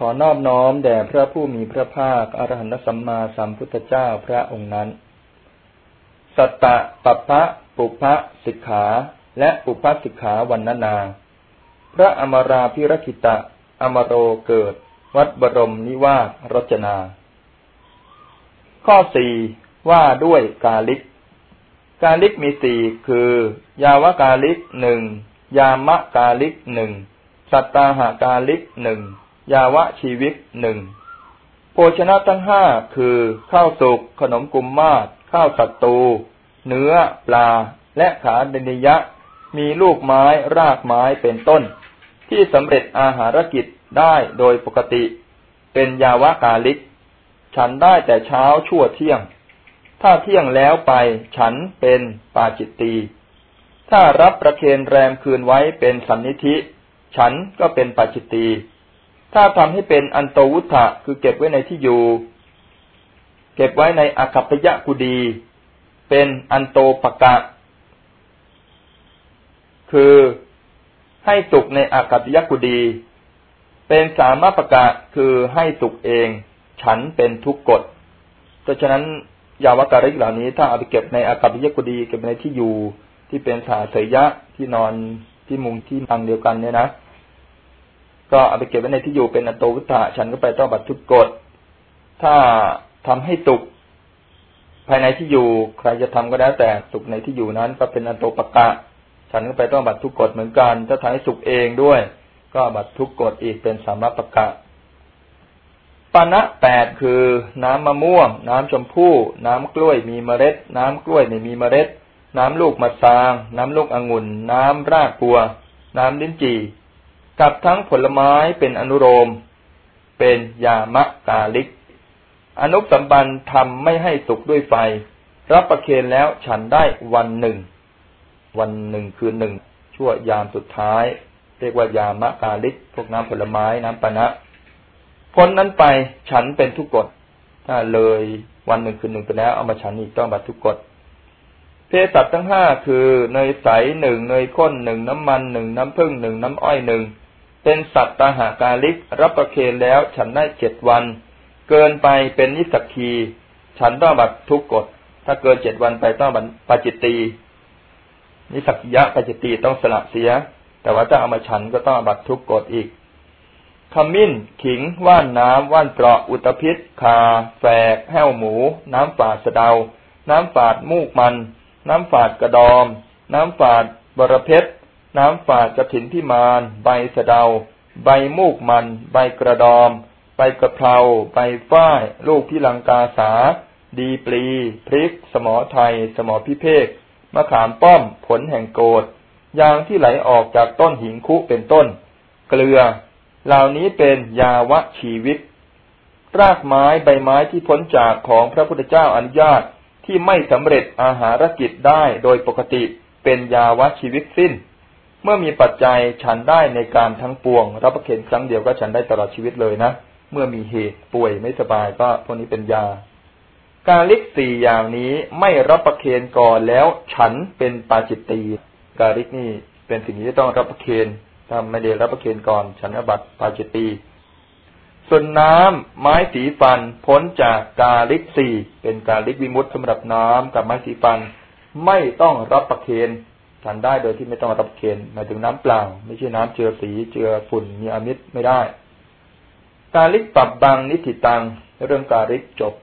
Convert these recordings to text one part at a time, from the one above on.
ขอนอบน้อมแด่พระผู้มีพระภาคอรหันตสัมมาสัมพุทธเจ้าพระองค์นั้น สัตตะปัปพะปุพพะสิกขา และปุพพสิกขาวันนานา พระอมราพิรคิตะ อมโรเกิด วัดบรมนิวาสรจนา ข้อสี่ว่าด้วยกาลิก กาลิกมีสี่คือ ยาวกาลิกหนึ่งยามะกาลิกหนึ่งสัตตาหากาลิกหนึ่ง ยาวะชีวิตหนึ่งโภชนะทั้งห้าคือข้าวสุกขนมกุมมาศข้าวสัตตู เนื้อปลา และขาเดนิยะ มีลูกไม้รากไม้เป็นต้น ที่สำเร็จอาหารกิจได้โดยปกติ เป็นยาวะกาลิก ฉันได้แต่เช้าชั่วเที่ยง ถ้าเที่ยงแล้วไปฉันเป็นปาจิตตีถ้ารับประเคนแรมคืนไว้เป็นสันนิธิ ฉันก็เป็นปาจิตตี ถ้าทำให้เป็นอันโตวุฒะคือเก็บไว้ในที่อยู่ เก็บไว้ในอากัปยะกุดี เป็นอันโตปกะ คือให้สุกในอากัปยะกุดี เป็นสามปะกะคือให้สุกเอง ฉันเป็นทุกกฎเพราะฉะนั้นยาวการิกเหล่านี้ ถ้าเอาไปเก็บในอากัปยะกุดี เก็บในที่อยู่ที่เป็นสาเสยยะที่นอนที่มุงที่ตังเดียวกันเนี่ยนะ ก็เอาไปเก็บไว้ในที่อยู่เป็นอโตวุฒะฉันก็ไปต้องบัตรทุกกฎ ถ้าทำให้สุกภายในที่อยู่ใครจะทำก็แล้วแต่สุกในที่อยู่นั้น ก็เป็นอโตปกะ ฉันก็ไปต้องบัตรทุกกฎเหมือนกัน ถ้าทำให้สุกเองด้วย ก็บัตรทุกกฎอีกเป็นสามรปกะปานะแปดคือน้ำมะม่วง น้ำชมพู่ น้ำกล้วยมีเมล็ด น้ำกล้วยไม่มีเมล็ด น้ำลูกมะซาง น้ำลูกองุ่น น้ำรากบัว น้ำลิ้นจี่ กับทั้งผลไม้เป็นอนุโลมเป็นยามะกาลิก อนุสัมบันทำไม่ให้สุกด้วยไฟ รับประเคนแล้วฉันได้วันหนึ่ง วันหนึ่งคือหนึ่ง ชั่วยามสุดท้าย เรียกว่ายามะกาลิก พวกน้ำผลไม้น้ำปะนะพ้นนั้นไปฉันเป็นทุกกฎถ้าเลยวันหนึ่งคืนหนึ่งไปแล้วเอามาฉันอีกต้องบัตรทุกกฎเภสัชทั้งห้าคือเนยใสหนึ่งเนยข้นหนึ่งน้ำมันหนึ่งน้ำผึ้งหนึ่งน้ำอ้อยหนึ่ง เป็นสัตตาหากาลิกรับประเคนแล้วฉันได้เจ็ดวัน เกินไปเป็นนิสักคี ฉันต้องบัตทุกกฎถ้าเกินเจ็ดวันไปต้องบัตปาจิตตีนิสักยะปาจิตตีต้องสละเสีย แต่ว่าถ้าเอามาฉันก็ต้องบัตทุกกฎอีกขมิ้นขิง ว่านน้ำ ว่านเปราะอุตพิษคาแฝก แห้วหมู น้ำฝาดสะเดา น้ำฝาดมูกมัน น้ำฝาดกระดอม น้ำฝาดบรเพชร น้ำฝาดกระถินพิมาน ใบสะเดา ใบมูกมัน ใบกระดอม ใบกระเพรา ใบฝ้าย ลูกพิลังกาสา ดีปลี พริก สมอไทย สมอพิเภก มะขามป้อม ผลแห่งโกดยางที่ไหลออกจากต้นหิงคุเป็นต้น เกลือ เหล่านี้เป็นยาวะชีวิต รากไม้ใบไม้ที่พ้นจากของพระพุทธเจ้าอนุญาตที่ไม่สำเร็จอาหารกิจได้โดยปกติเป็นยาวะชีวิตสิ้น เมื่อมีปัจจัยฉันได้ในการทั้งปวง รับประเคนครั้งเดียวก็ฉันได้ตลอดชีวิตเลยนะ เมื่อมีเหตุป่วยไม่สบายก็พวกนี้เป็นยา การลิกสี่อย่างนี้ไม่รับประเคนก่อนแล้วฉันเป็นปาจิตตีการลิกนี่เป็นสิ่งที่ต้องรับประเคนถ้าไม่ได้รับประเคนก่อน ฉันอบัตปาจิตตีส่วนน้ำไม้สีฟันพ้นจากกาลิกสี่เป็นกาลิกวิมุตสำหรับน้ำกับไม้สีฟัน ไม่ต้องรับประเคน ฉันได้โดยที่ไม่ต้องรับเคนหมายถึงน้ำเปล่า ไม่ใช่น้ำเจือสีเจือฝุ่นมีอมิตรไม่ได้กาลิกปรับบังนิติตังเรื่องกาลิกจบ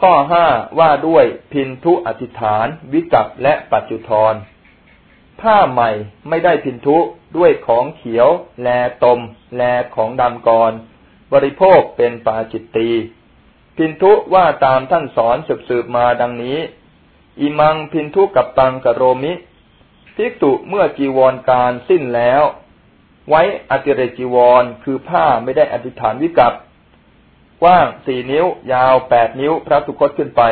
ข้อห้าว่าด้วยพินทุอธิษฐาน วิกัปและปัจจุทรผ้าใหม่ไม่ได้พินทุด้วยของเขียว แลตม แลของดำกร บริโภคเป็นปาจิตตีพินทุว่าตามท่านสอนสืบๆมาดังนี้ อิมังพินทุกับตังกโรมิภิกษุเมื่อจีวรการสิ้นแล้ว ไว้อติเรจีวรคือผ้าไม่ได้อธิษฐานวิกัปกว้างสี่นิ้วยาวแปดนิ้วพระสุคตขึ้นไป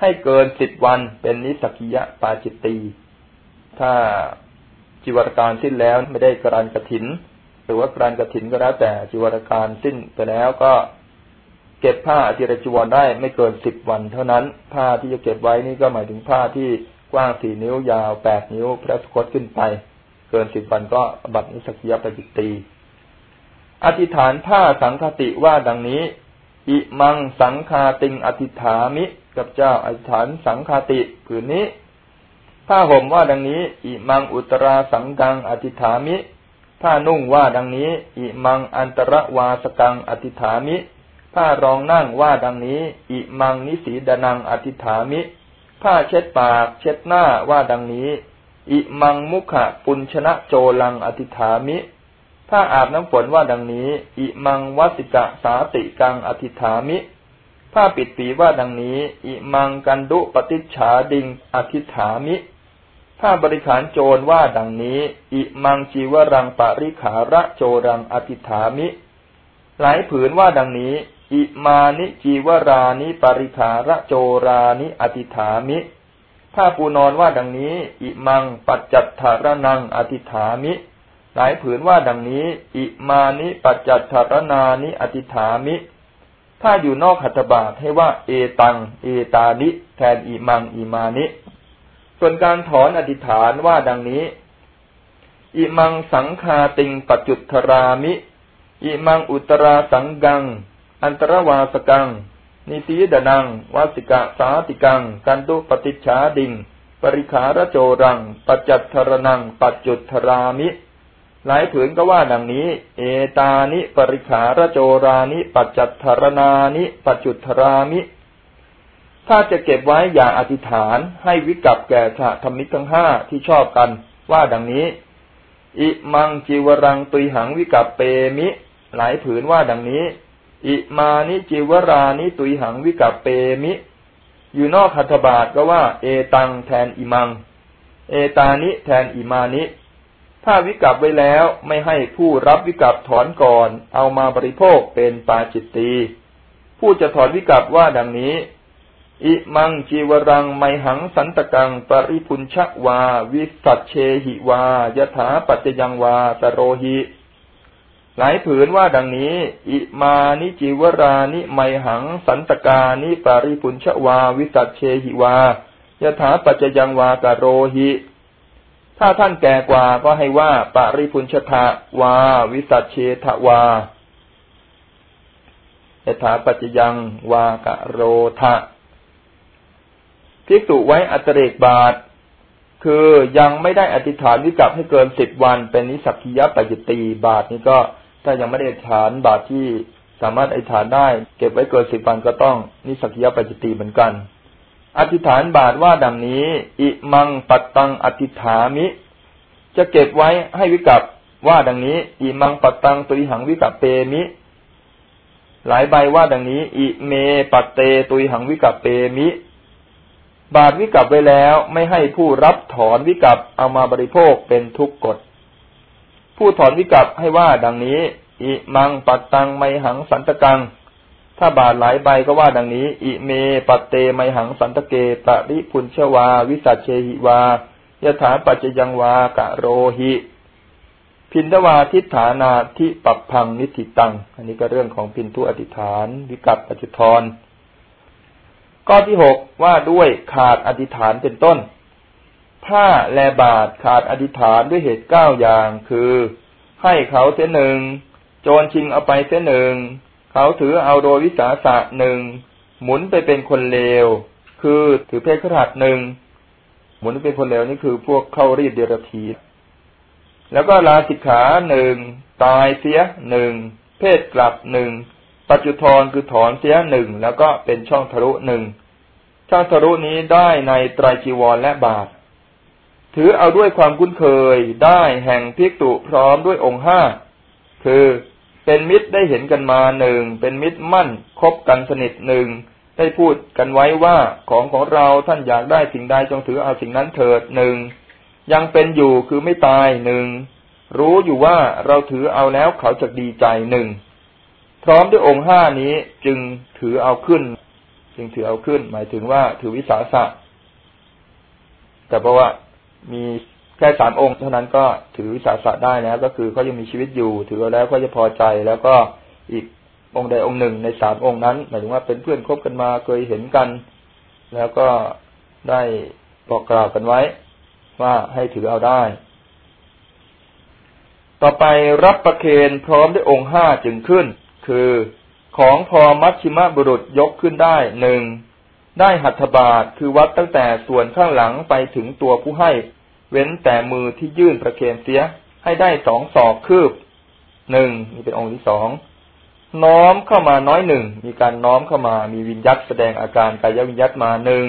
ให้เกินสิบวันเป็นนิสกิยะปาจิตตีถ้าจีวรการสิ้นแล้วไม่ได้กรันกระถิน หรือว่ากรันกระถินก็แล้วแต่จีวรการสิ้นไปแล้วก็ เก็บผ้าอธิรจีวรได้ไม่เกินสิบวัน เท่านั้น ผ้าที่จะเก็บไว้นี่ก็หมายถึงผ้าที่กว้างสี่นิ้วยาวแปดนิ้ว พระสุคตขึ้นไป เกินสิบวันก็บัตรนิสกิยปจิตตีอธิษฐานผ้าสังคติว่าดังนี้ อิมังสังคาติงอธิษฐามิกับเจ้าอธิษฐานสังคาติผืนนี้ผ้าห่มว่าดังนี้ อิมังอุตราสังกังอธิษฐามิ ผ้านุ่งว่าดังนี้ อิมังอันตรวาสกังอธิษฐามิ ผ้ารองนั่งว่าดังนี้ อิมังนิสีดนังอธิฐามิ ผ้าเช็ดปากเช็ดหน้าว่าดังนี้ อิมังมุขะปุญชนะโจลังอธิฐามิถ้าอาบน้ำฝนว่าดังนี้ อิมังวัสิกะสาติกังอธิฐามิผ้าปิดปีว่าดังนี้ อิมังกันดุปฏิฉาดิงอธิฐามิถ้าบริขารโจรว่าดังนี้ อิมังจีวรังปริขาระโจรังอธิฐามิ หลายผืนว่าดังนี้ อิมานิจีวรานิปริขาระโจรานิอธิฐามิ ถ้าปูนอนว่าดังนี้ อิมังปัจจัตถารนังอธิฐามิ หลายผืนว่าดังนี้ อิมานิปัจจัตถารนานิอธิฐามิ ถ้าอยู่นอกหัตถบาทให้ว่า เอตัง เอตานิแทนอิมังอิมานิ ส่วนการถอนอธิฐานว่าดังนี้ อิมังสังคาติงปัจจุทรามิ อิมังอุตราสังกัง อันตรวาสกัง นิสีดนัง วาสิกะสาติกัง กันตุปฏิชาดิง ปริขารโจรัง ปัจจัตทรนัง ปัจจุทรามิ หลายผืนก็ว่าดังนี้ เอตานิ ปริขารโจรานิ ปัจจัตถรนานิ ปัจจุทรามิ ถ้าจะเก็บไว้อย่าอธิษฐานให้วิกับแก่ชาธรรมิกทั้งห้าที่ชอบกัน ว่าดังนี้ อิมังจิวรังตุยหังวิกับเปมิ หลายผืนว่าดังนี้ อิมานิจิวรานิตุยหังวิกับเปมิ อยู่นอกคัตบาทก็ว่า เอตังแทนอิมัง เอตานิแทนอิมานิ ถ้าวิกับไว้แล้วไม่ให้ผู้รับวิกับถอนก่อน เอามาบริโภคเป็นปาจิตตีผู้จะถอนวิกับว่าดังนี้ อิมังจีวรังไมหังสันตกัง ปริพุนชวา วิสัชเชหิวายถาปัจจยังวาตโรหิ หลายผืนว่าดังนี้ อิมานิจิวรานิไมหัง สันตกานิปาริพุนชวา วิสัชเชหิวายถาปัจจยังวาตโรหิ ถ้าท่านแก่กว่าก็ให้ว่าปาริพุนชทะวา วิสัชเชทวายถาปัจจยังวากะโรทะพิกตุไว้อัตเรกบาท คือยังไม่ได้อธิษฐานวิกับให้เกินสิบวัน เป็นนิสักคียปัจจิตีบาทนี้ก็ ถ้ายังไม่ได้ฐานบาทที่สามารถอธิษฐานได้ เก็บไว้เกินสิบวันก็ต้องนิสักยปัจจิตีเหมือนกัน อธิษฐานบาทว่าดังนี้ อิมังปัตตังอธิษฐามิ จะเก็บไว้ให้วิกับว่าดังนี้ อิมังปัตตังตุยหังวิกับเปมิ หลายใบว่าดังนี้ อิเมปัตเตตุยหังวิกับเปมิ บาทวิกับไว้แล้วไม่ให้ผู้รับถอนวิกับเอามาบริโภคเป็นทุกกฎ ผู้ถอนวิกับให้ว่าดังนี้ อิมังปัตตังไมหังสันตกัง ถ้าบาทหลายใบก็ว่าดังนี้ อิเมปัตเตไมหังสันตเกปะริพุนเชวา วิสัชเชหิวายถาปัจจยังวากะโรหิพินทวาทิฏฐานาทิปับพังนิติตัง อันนี้ก็เรื่องของพินทุอธิษฐาน วิกัปปัจจุทรข้อที่หกว่าด้วยขาดอธิษฐานเป็นต้น ผ้าแลบาทขาดอธิษฐานด้วยเหตุเก้าอย่าง คือ ให้เขาเส้นหนึ่ง โจรชิงเอาไปเส้นหนึ่ง เขาถือเอาโดยวิสาสะหนึ่ง หมุนไปเป็นคนเลว คือถือเพศขราดหนึ่ง หมุนเป็นคนเลวนี่คือพวกเข้ารีดเดรธีแล้วก็ลาสิกขาหนึ่ง ตายเสียหนึ่ง เพศกลับหนึ่ง ปัจจุทรคือถอนเสียหนึ่ง แล้วก็เป็นช่องทะลุหนึ่ง ช่องทะลุนี้ได้ในไตรจีวรและบาท ถือเอาด้วยความคุ้นเคยได้แห่งพิกตุพร้อมด้วยองค์ห้าคือเป็นมิตรได้เห็นกันมาหนึ่งเป็นมิตรมั่นคบกันสนิทหนึ่งได้พูดกันไว้ว่าของของเราท่านอยากได้สิ่งใดจงถือเอาสิ่งนั้นเถิดหนึ่งยังเป็นอยู่คือไม่ตายหนึ่งรู้อยู่ว่าเราถือเอาแล้วเขาจะดีใจหนึ่งพร้อมด้วยองค์ห้านี้จึงถือเอาขึ้น จึงถือเอาขึ้น หมายถึงว่าถือวิสาสะแต่เพราะว่า มีแค่สามองค์ เท่านั้นก็ถือวิสาสะได้แล้ว ก็คือเขายังมีชีวิตอยู่ ถือแล้วก็จะพอใจแล้วก็อีกองค์ใดองค์หนึ่งในสามองค์นั้นหมายถึงว่าเป็นเพื่อนคบกันมาเคยเห็นกัน แล้วก็ได้บอกกล่าวกันไว้ ว่าให้ถือเอาได้ ต่อไปรับประเคนพร้อมด้วยองค์ห้าจึงขึ้น คือของพอมัชชิมะบุรุษยกขึ้นได้หนึ่ง ได้หัตถบาทคือวัดตั้งแต่ส่วนข้างหลังไปถึงตัวผู้ให้ เว้นแต่มือที่ยื่นประเคนเสีย ให้ได้สองศอกคืบหนึ่งนี่เป็นองค์ที่สองน้อมเข้ามาน้อยหนึ่งมีการน้อมเข้ามามีวิญญัตแสดงอาการกายวิญญัตมาหนึ่ง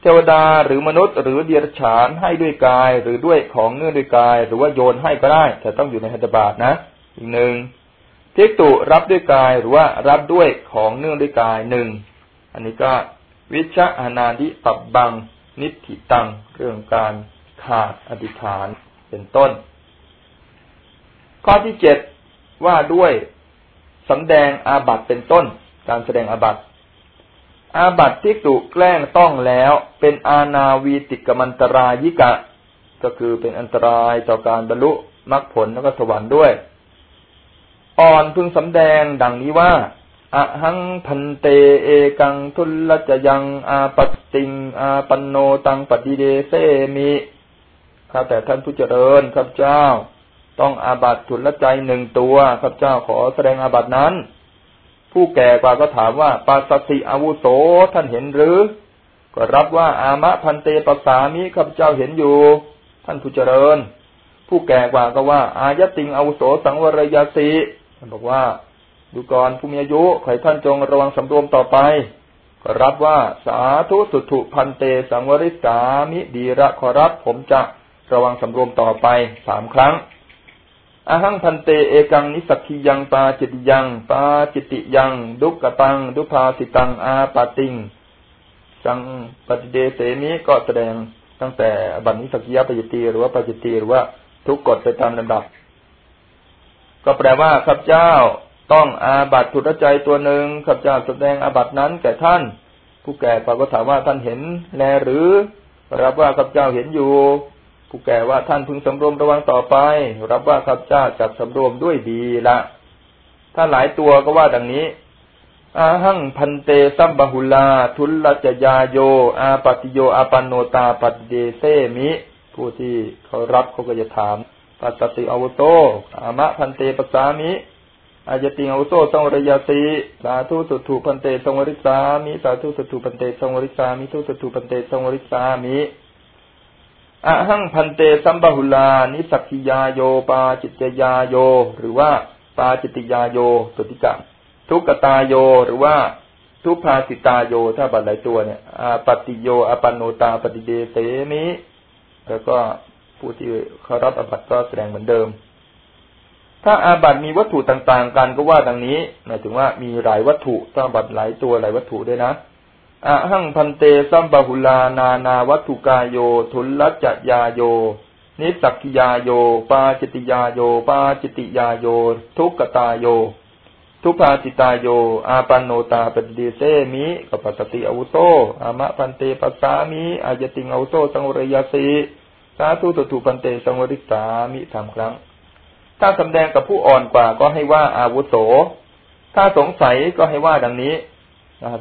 เทวดาหรือมนุษย์ หรือเดียรฉานให้ด้วยกาย หรือด้วยของเนื่องด้วยกาย หรือว่าโยนให้ก็ได้ แต่ต้องอยู่ในหัตถบาทนะอีกหนึ่งเทกตุรับด้วยกายหรือว่ารับด้วยของเนื่องด้วยกายหนึ่งอันนี้ก็ วิชาอนาดิปับบัง นิธิตัง เรื่องการขาดอธิษฐานเป็นต้น ข้อที่เจ็ดว่าด้วยสำแดงอาบัตเป็นต้น การแสดงอาบัตอาบัตที่ตุแกล้งต้องแล้วเป็นอาณาวีติกมันตรายิกะ ก็คือเป็นอันตรายต่อการบรรลุมรรคผลแล้วก็สวรรค์ด้วย อ่อนพึงสำแดงดังนี้ว่า อะหังพันเตเอกังทุลจยังอาปติงอาปันโนตังปฏิเดเซมิข้าแต่ท่านผู้เจริญข้าพเจ้า ต้องอาบัตทุลใจหนึ่งตัวข้าพเจ้าขอแสดงอาบัตนั้น ผู้แก่กว่าก็ถามว่าปัสสิอาวุโสท่านเห็นหรือ ก็รับว่าอามะพันเตปัสสามิข้าพเจ้าเห็นอยู่ ท่านผู้เจริญ ผู้แก่กว่าก็ว่า อายติงอาวุโสสังวรยาสีท่านบอกว่า ดูก่อนผู้มีอายุขอให้ท่านจงระวังสำรวมต่อไปก็รับว่าสาธุสุถุพันเตสังวริสามิดีระขอรับผมจะระวังสำรวมต่อไปสามครั้งอาหังพันเตเอกังนิสักขียังปาจิตยังปาจิติยัง ดุกตัง ดุภาสิตังอาปาติง สังปฏิเดเสมิก็แสดงตั้งแต่บัณฑิสักยปจิตีหรือว่าปจิตีหรือว่าทุกกฎไปตามลำดับ ก็แปลว่าข้าพเจ้า ต้องอาบัตทุตใจตัวหนึ่งข้าพเจ้าแสดงอาบัตนั้นแก่ท่าน ผู้แก่ปราก็ถามว่าท่านเห็นแลหรือรับว่าข้าพเจ้าเห็นอยู่ ผู้แก่ว่าท่านพึงสำรวมระวังต่อไป รับว่าข้าพเจ้าจับสำรวมด้วยดีละถ้าหลายตัวก็ว่าดังนี้ อาหังพันเตสัมบหุลา ทุลลจยาโย อาปติโยอาปันโนตาปฏิเดเซมิ ผู้ที่เขารับเขาก็จะถามปัสติอวโต อามะพันเตปสสามิ อาจติงอุโตสังวรยาติสาธุสุตุพันเตสังวริสามิสาธุสุตุพันเตสังวริสามิทุสุตุพันเตสังวริสามิอะหังพันเตสัมบหุลานิสักกิยาโยปาจิตยาโย หรือว่าปาจิตยาโยสุติกะทุกตาโยหรือว่าทุพาสิตาโยถ้าบัตรหลายตัวเนี่ยอาปฏิโยอปันโนตาปฏิเดเตมิ แล้วก็ผู้ที่เขารับอภัตก็แสดงเหมือนเดิม ถ้าอาบัตมีวัตถุต่างๆ กันก็ว่าดังนี้หมายถึงว่ามีหลายวัตถุต้องบัตหลายตัวหลายวัตถุด้วยนะอะหังพันเตสัมบาหุลานานาวัตถุกายโย ทุลลัจจยาโย นิสักกิยาโย ปาจิติยาโย ปาจิติยาโย ทุกตาโย ทุพาจิตาโย อาปันโนตาปฏิเดเซมิกับปัสติอวุโตอามะพันเตปัสสามิอายติงอวุโตสังวรยาสีสาธุตุตุพันเตสังวริสามิสามครั้ง ถ้าสำแดงกับผู้อ่อนกว่าก็ให้ว่าอาวุโส ถ้าสงสัยก็ให้ว่าดังนี้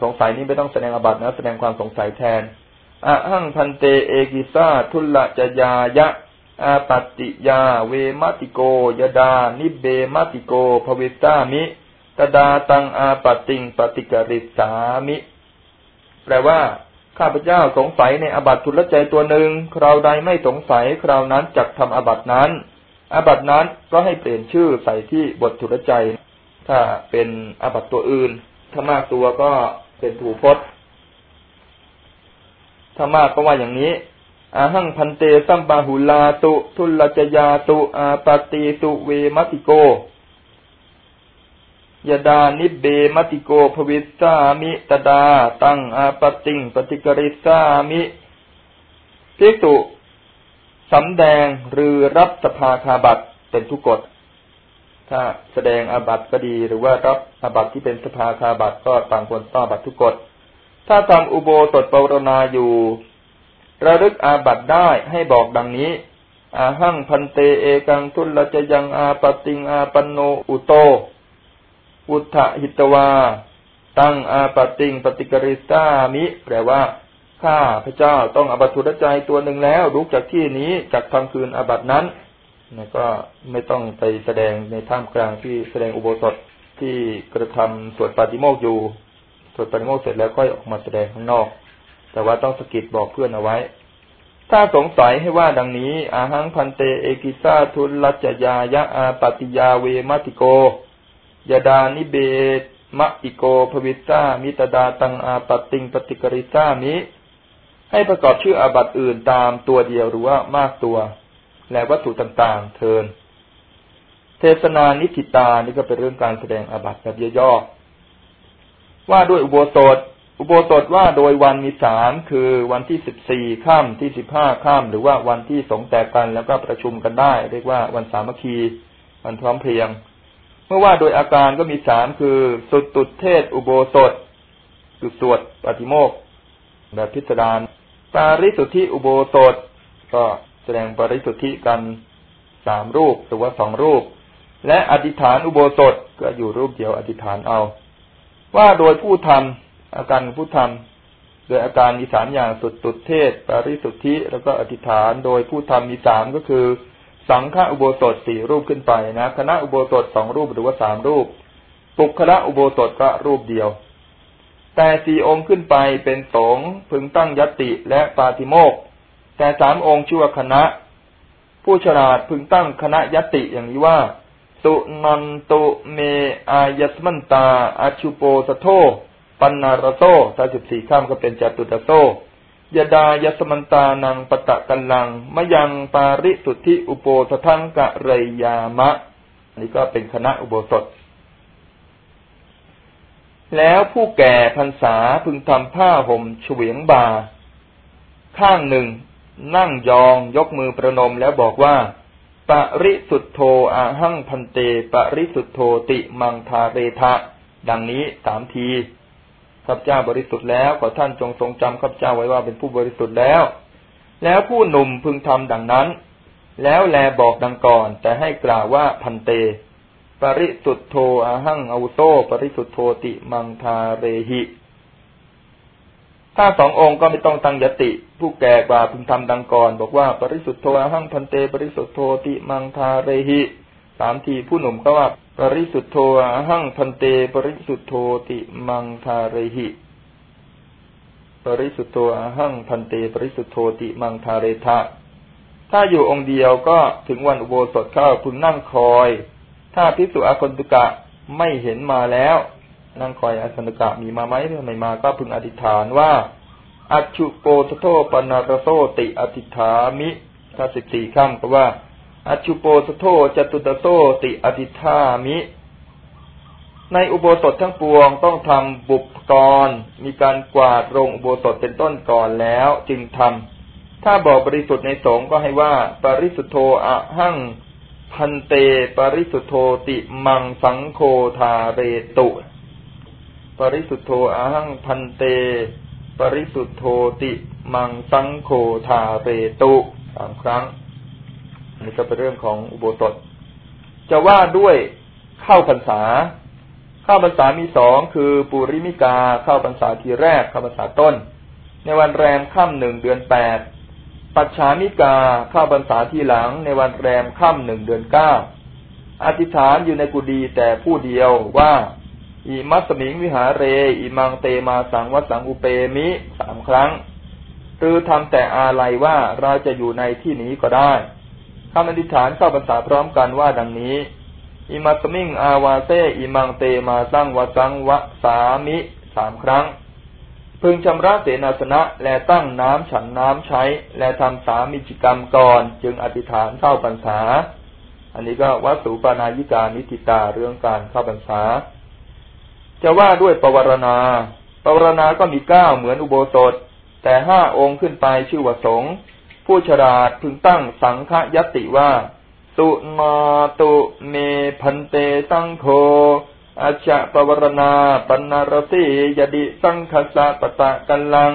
สงสัยนี้ไม่ต้องแสดงอบัตนะแสดงความสงสัยแทนอะหังพันเตเอกิซาทุลละจยายะอาปติยา เวมัติโกยดา นิเบมัติโกภเวตามิตดาตังอาปติงปฏิกริสามิ แปลว่า ข้าพเจ้าสงสัยในอบัตทุลใจตัวหนึ่งคราวใดไม่สงสัยคราวนั้นจักทำอบัตนั้น อาบัตินั้นก็ให้เปลี่ยนชื่อใส่ที่บทถุรใจถ้าเป็นอาบัติตัวอื่น ถ้ามากตัวก็เป็นถูพจน์ถ้ามากก็ว่าอย่างนี้อาหังพันเตสัมบาหุลาตุ ทุลจยาตุ อาปติตุเวมัติโกยดานิเบมัติโกภวิสามิตดา ตั้งอาปติงปฏิกริสามิทิตุ สำแดงหรือรับสภาคาบัตเป็นทุกกฎ ถ้าแสดงอาบัตก็ดี หรือว่ารับอาบัตที่เป็นสภาคาบัตก็ต่างคนต้องบัตทุกกฎ ถ้าทำอุโบสถปรณาอยู่ ระลึกอาบัตได้ให้บอกดังนี้ อาหังพันเตเอกังทุลละจะยังอาปติงอาปันโนอุโต อุทธหิตวา ตั้งอาปติงปฏิกริสามิ แปลว่า ข้าพระเจ้าต้องอบัตทุรใจตัวหนึ่งแล้วลุกจากที่นี้จากทำคืนอบัตนั้นนะก็ไม่ต้องไปแสดงในท่ามกลางที่แสดงอุโบสถที่กระทำสวดปาฏิโมกอยู่ สวดปาฏิโมกเสร็จแล้วค่อยออกมาแสดงข้างนอก แต่ว่าต้องสกิดบอกเพื่อนเอาไว้ ถ้าสงสัยให้ว่าดังนี้ อาหังพันเตเอกิซาทุลลัจยายะอาปติยาเวมัติโกยดานิเบตมะอิโกภวิซามิตดาตังอาปติงปฏิกริซามิ ให้ประกอบชื่ออาบัติอื่นตามตัวเดียวหรือว่ามากตัว และวัตถุต่างๆ เทิน เทศนานิติตานี่ก็เป็นเรื่องการแสดงอาบัติแบบย่อๆว่าด้วยอุโบสถ อุโบสถว่าโดยวันมีสามคือวันที่สิบสี่ข้ามที่สิบห้าข้ามหรือว่าวันที่สงแตกกันแล้วก็ประชุมกันได้ เรียกว่าวันสามัคคีวันพร้อมเพรียงเมื่อว่าโดยอาการก็มีสามคือ สุดตุดเทศอุโบสถสุดสวดปฏิโมกแบบพิสดาร ปาริสุทธิอุโบสถ ก็แสดงปาริสุทธิกันสามรูปหรือว่าสองรูป และอธิษฐานอุโบสถก็อยู่รูปเดียวอธิษฐานเอา ว่าโดยผู้ทำอาการผู้ทำโดยอาการมีสามอย่างสุดตุดเทศ ปาริสุทธิแล้วก็อธิษฐานโดยผู้ทำมีสามก็คือ สังฆอุโบสถสี่รูปขึ้นไปนะคณะอุโบสถสองรูปหรือว่าสามรูปปุคละอุโบสถก็รูปเดียว แต่สี่องค์ขึ้นไปเป็นสงพึงตั้งยติและปาติโมกแต่สามองค์ชื่อว่าคณะ ผู้ฉลาดพึงตั้งคณะยติอย่างนี้ว่า สุนันตุเมอายสมันตาอาชุโปสโท ปันนารโซถ้าสิบสี่ข้ามก็เป็นจตุตโซยดายสมันตานังปตะกันลังมยังปาริสุทธิอุโปสทังกะเรยามะ นี่ก็เป็นคณะอุโบสถ แล้วผู้แก่พรรษาพึงทำผ้าห่มเฉวียงบา ข้างหนึ่ง นั่งยองยกมือประนมแล้วบอกว่า ปริสุทธโธอาหังพันเต ปริสุทธโธติมังทาเรทะ ดังนี้สามทีข้าพเจ้าบริสุทธิ์แล้วขอท่านจงทรงจำข้าพเจ้าไว้ว่าเป็นผู้บริสุทธิ์แล้ว แล้วผู้หนุ่มพึงทำดังนั้น แล้วแลบอกดังก่อน แต่ให้กล่าวว่าพันเต ปริสุทธโธอาหังอาวุโตปริสุทธโธติมังทาเรหิ ถ้าสององค์ก็ไม่ต้องตั้งยติ ผู้แก่กว่าพึงทำดังก่อน บอกว่าปริสุทธโธอาหังพันเต ปริสุทธโธติมังทาเรหิสามทีผู้หนุ่มก็ว่า ปริสุทธโธอหังพันเต ปริสุทธโธติมังทาเรหิ ปริสุทธโธอหังพันเต ปริสุทธโธติมังทาเรทะถ้าอยู่องค์เดียวก็ถึงวันอุโบสถเข้าพึงนั่งคอย ถ้าพิสุอาคนตุกะไม่เห็นมาแล้วนั่งคอยอาคนตุกะมีมาไหมถ้าไม่มาก็พึงอธิษฐานว่าอัจฉุโปทโทปนารโสติอธิฐามิถ้าสิบสี่ข้ามก็ว่าอชุโปสโทจตุตโตติอติธามิ ในอุโบสถทั้งปวงต้องทำบุปกร มีการกวาดโรงอุโบสถเป็นต้นก่อนแล้วจึงทำถ้าบอกบริสุทธิ์ในสงฆ์ก็ให้ว่า ปริสุทธโธอะหั่ง พันเตปริสุทธโธติมังสังโฆทาเรตุ ปริสุทธโธอหังพันเต ปริสุทธโธติมังสังโฆทาเรตุสามครั้งนี่ก็เป็นเรื่องของอุโบสถ จะว่าด้วยเข้าพรรษา เข้าพรรษามีสองคือปุริมิกาเข้าพรรษาทีแรกเข้าพรรษาต้น ในวันแรมค่ำหนึ่งเดือนแปด ปัจฉามิกาเข้าพรรษาทีหลังในวันแรมค่ำหนึ่งเดือนเก้าอธิษฐานอยู่ในกุฏิแต่ผู้เดียวว่าอิมัสมิงวิหาเรอิมังเตมาสังวัสังอุเปมิสามครั้ง หรือทำแต่อาลัยว่าเราจะอยู่ในที่นี้ก็ได้คำอธิษฐานเข้าภาษาพร้อมกันว่าดังนี้ อิมัสมิงอาวาเซอิมังเตมาสังวสังวะสามิสามครั้ง พึงชำระเสนาสนะและตั้งน้ำฉันน้ำใช้ และทำสามิจิกรรมก่อน จึงอธิษฐานเข้าพรรษา อันนี้ก็วัสุปานายิกานิติตาเรื่องการเข้าพรรษา จะว่าด้วยปวารณาปวารณาก็มีเก้าเหมือนอุโบสถ แต่ห้าองค์ขึ้นไปชื่อว่าสงผู้ฉลาดพึงตั้งสังฆยติว่า สุมาตุเมพันเตสังโฆ อาชะปวรณาปันนารสียดิสังคสะปะตะกันลัง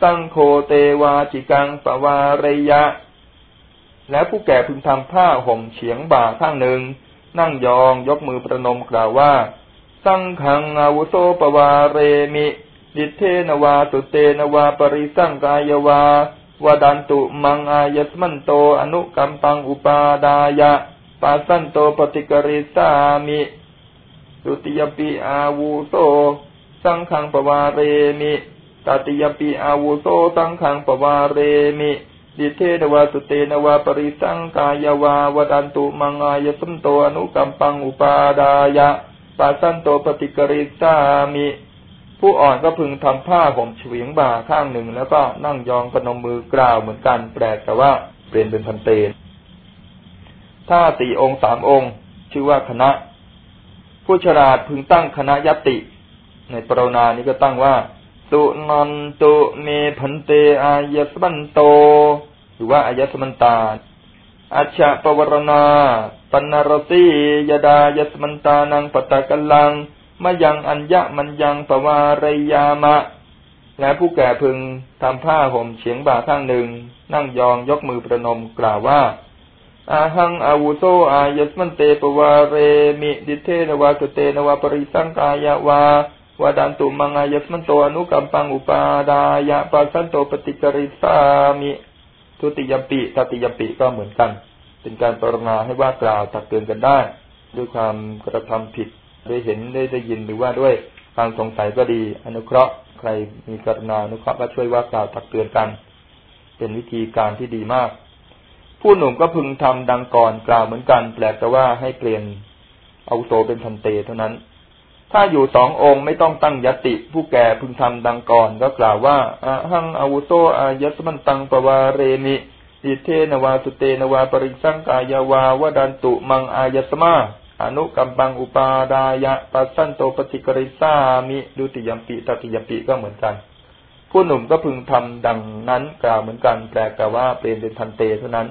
สังโฆเตวาจิกังปวารยะ แล้วผู้แก่พึงทำผ้าห่มเฉียงบ่าข้างหนึ่ง นั่งยองยกมือประนมกล่าวว่า สังขังอาวุโสปวาเรมิดิเทนวาสุเตนวาปริสังกายวาวดันตุมังอายสมันโตอนุกัมปังอุปาดายะ ปาสันโตปฏิกริสามิ สุติยปิอาวุโสสังขังปวาเรมิตติยปิอาวุโสสังขังปวาเรมิดิเทนวาสุเตนวาปริสังกายวาวดันตุมังอายสัมโตอนุกัมปังอุปาดายะปาสันโตปฏิกริสามิ ผู้อ่อนก็พึงทำผ้าห่มเฉียงบ่าข้างหนึ่ง แล้วก็นั่งยองปนมมือกล่าวเหมือนกันแปลกแต่ว่าเปลี่ยนเป็นพันเตนถ้าสี่องค์สามองค์ ชื่อว่าคณะ ผู้ฉลาดพึงตั้งคณะยติ ในปรนานี้ก็ตั้งว่า สุนันตุเมพันเตอายสมันโต หรือว่าอายสมันตาอาชาปวรณาปันรสียดายสมันตานังปตะกัลังมยังอัญญะมันยังปวารยามะ และผู้แก่พึงทำผ้าห่มเฉียงบ่าข้างหนึ่ง นั่งยองยกมือประนมกล่าวว่า อาหังอาวุโสอายสมันเตปวาเรมิดิเทนวาตุเตนวาปริสังกายวาวาดันตุมังอายสมันโตอนุกัมปังอุปาดายะปัสสันโตปฏิกริสามิทุติยมปิตติยมปิก็เหมือนกัน เป็นการปรณาให้ว่ากล่าวตักเตือนกันได้ ด้วยความกระทำผิดได้เห็นได้ได้ยินหรือว่าด้วยความสงสัยก็ดีอนุเคราะห์ใครมีกรุณาอนุเคราะห์ก็ช่วยว่ากล่าวตักเตือนกัน เป็นวิธีการที่ดีมาก ผู้หนุ่มก็พึงทำดังก่อนกล่าวเหมือนกัน แปลกแต่ว่าให้เปลี่ยนเอาโสเป็นพันเตเท่านั้น ถ้าอยู่สององค์ไม่ต้องตั้งยติ ผู้แก่พึงทำดังก่อนก็กล่าวว่าอะหังอาวุโสอายสมันตังปวาเรมิดิเทนวาสุเตนวาปริสังกายาวาวดันตุมังอายสมาอนุกัมปังอุปาดายะปัสสันโตปฏิกริสามิดุติยมปิตติยมปิก็เหมือนกัน ผู้หนุ่มก็พึงทำดังนั้นกล่าวเหมือนกันแปลกแต่ว่าเปลี่ยนเป็นทันเตเท่านั้น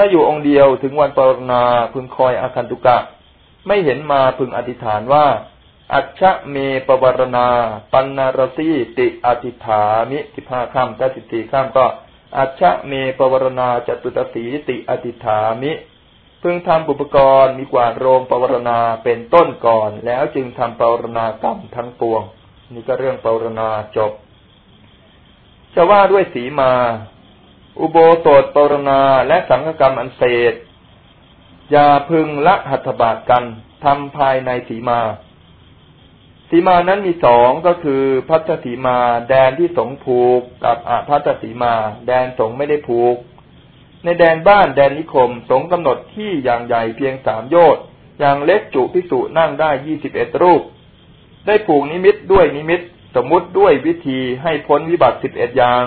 ถ้าอยู่องค์เดียวถึงวันปรณาพึงคอยอาคันตุกะ ไม่เห็นมาพึงอธิษฐานว่า อัจฉเมปวารณา ปันนารสีติอธิฐามิสิบห้าข้ามถ้าสิบสี่ข้ามก็ อัจฉเมปวารณาจตุตสีติอธิฐามิ พึงทำบุปกรณ์มีกว่าโรงปวารณาเป็นต้นก่อน แล้วจึงทำปวารณากรรมทั้งปวง นี่ก็เรื่องปวารณาจบ จะว่าด้วยสีมา อุโบสถปรณาและสังฆกรรมอันเศษอย่าพึงละหัตถบาทกันทำภายในสีมาสีมานั้นมีสองก็คือพัทสีมา แดนที่สงผูกกับอาพัทสีมา แดนสงไม่ได้ผูก ในแดนบ้านแดนนิคม สงกำหนดที่อย่างใหญ่เพียงสามโยชน์อย่างเล็กจุพิสุนั่งได้ยี่สิบเอ็ดรูป ได้ผูกนิมิตด้วยนิมิต สมมุติด้วยวิธีให้พ้นวิบัติสิบเอ็ดอย่าง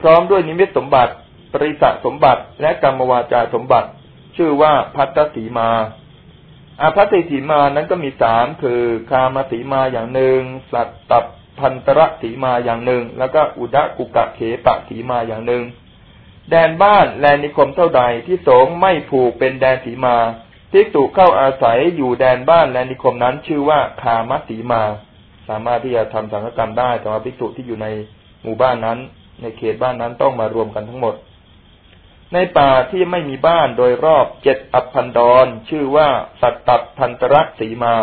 พร้อมด้วยนิมิตสมบัติ ปริสะสมบัติและกรรมวาจาสมบัติ ชื่อว่าพัตตสีมาอาพัตติสีมานั้นก็มีสามคือคามาสีมาอย่างหนึ่ง สัตตพันตระสีมาอย่างหนึ่ง แล้วก็อุดะกุกะเขปะสีมาอย่างหนึ่ง แดนบ้านแลนิคมเท่าใดที่สงไม่ผูกเป็นแดนสีมาทิกตุเข้าอาศัยอยู่แดนบ้านแลนิคมนั้น ชื่อว่าคามสีมา สามารถที่จะทำสังฆกรรมได้แต่ว่าภิกษุที่อยู่ในหมู่บ้านนั้น ในเขตบ้านนั้นต้องมารวมกันทั้งหมด ในป่าที่ไม่มีบ้านโดยรอบเจ็ดอัพพันดอนชื่อว่าสัตตัดพันตระสีมา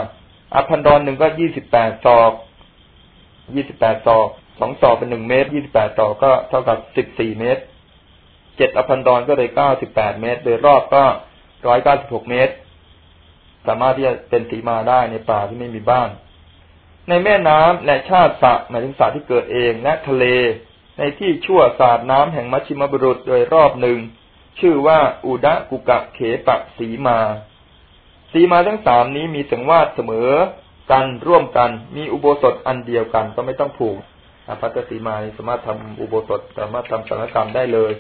อัพพันดอนหนึ่งก็ยี่สิบแปดศอกยี่สิบแปดศอกสองศอกเป็นหนึ่งเมตรยี่สิบแปดศอกก็เท่ากับสิบสี่เมตรเจ็ดอพันดอนก็เลยเก้าสิบแปดเมตร โดยรอบก็ร้อยเก้าสิบหกเมตร สามารถที่จะเป็นสีมาได้ในป่าที่ไม่มีบ้าน ในแม่น้ำและชาติสระหมายถึงสระที่เกิดเองและทะเล ในที่ชั่วสาดน้ำแห่งมัชชิมบุรุษโดยรอบหนึ่ง ชื่อว่าอุดะกุกะเขปะสีมา สีมาทั้งสามนี้มีสังวาสเสมอกันร่วมกันมีอุโบสถอันเดียวกันก็ไม่ต้องผูกอภัตสีมาสามารถทำอุโบสถสามารถทำสังฆกรรมได้เลย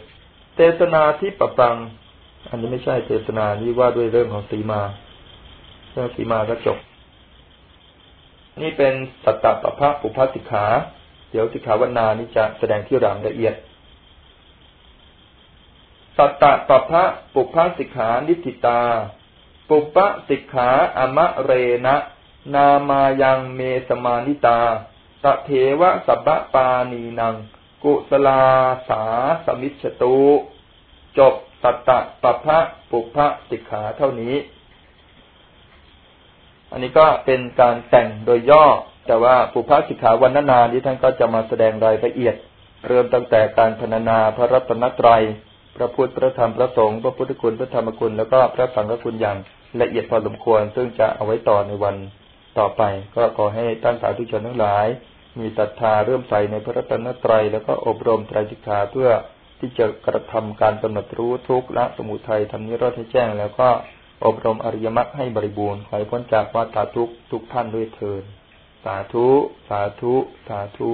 เทศนาที่ปะปัง อันนี้ไม่ใช่เทศนานี่ว่าด้วยเรื่องของสีมาเรื่องสีมาก็จบ นี่เป็นสัตตปภะปุพสิกขา ดี๋ยวสิกขาวันนานี่จะแสดงที่รามละเอียด สัตตปภะปุพสิกขานิติตา ปุปะสิกขาอมะเรนะ นามายังเมสมานิตาตะเทวะสัพปานีนัง กุสลาสาสมิชตุ จบตัตตะปัพะปุพะสิกขาเท่านี้ อันนี้ก็เป็นการแต่งโดยย่อ แต่ว่าปุพะสิกขาวันนานี้ท่านก็จะมาแสดงรายละเอียด เริ่มตั้งแต่การพรรณนาพระรัตนตรัย พระพุทธพระธรรมพระสงฆ์พระพุทธคุณพระธรรมคุณแล้วก็พระสังฆคุณอย่างละเอียดพอสมควร ซึ่งจะเอาไว้ต่อในวันต่อไป ก็ขอให้ท่านสาธุชนทั้งหลาย มีศรัทธาเริ่มใส่ในพระรัตนตรัย แล้วก็อบรมไตรจิกขาเพื่อที่จะกระทำการกำหนดรู้ทุกข์ละสมุทัยทำนิโรธให้แจ้ง แล้วก็อบรมอริยมรรคให้บริบูรณ์ขอให้พ้นจากวัฏทุกทุกท่านด้วยเถิด สาธุ สาธุ สาธุ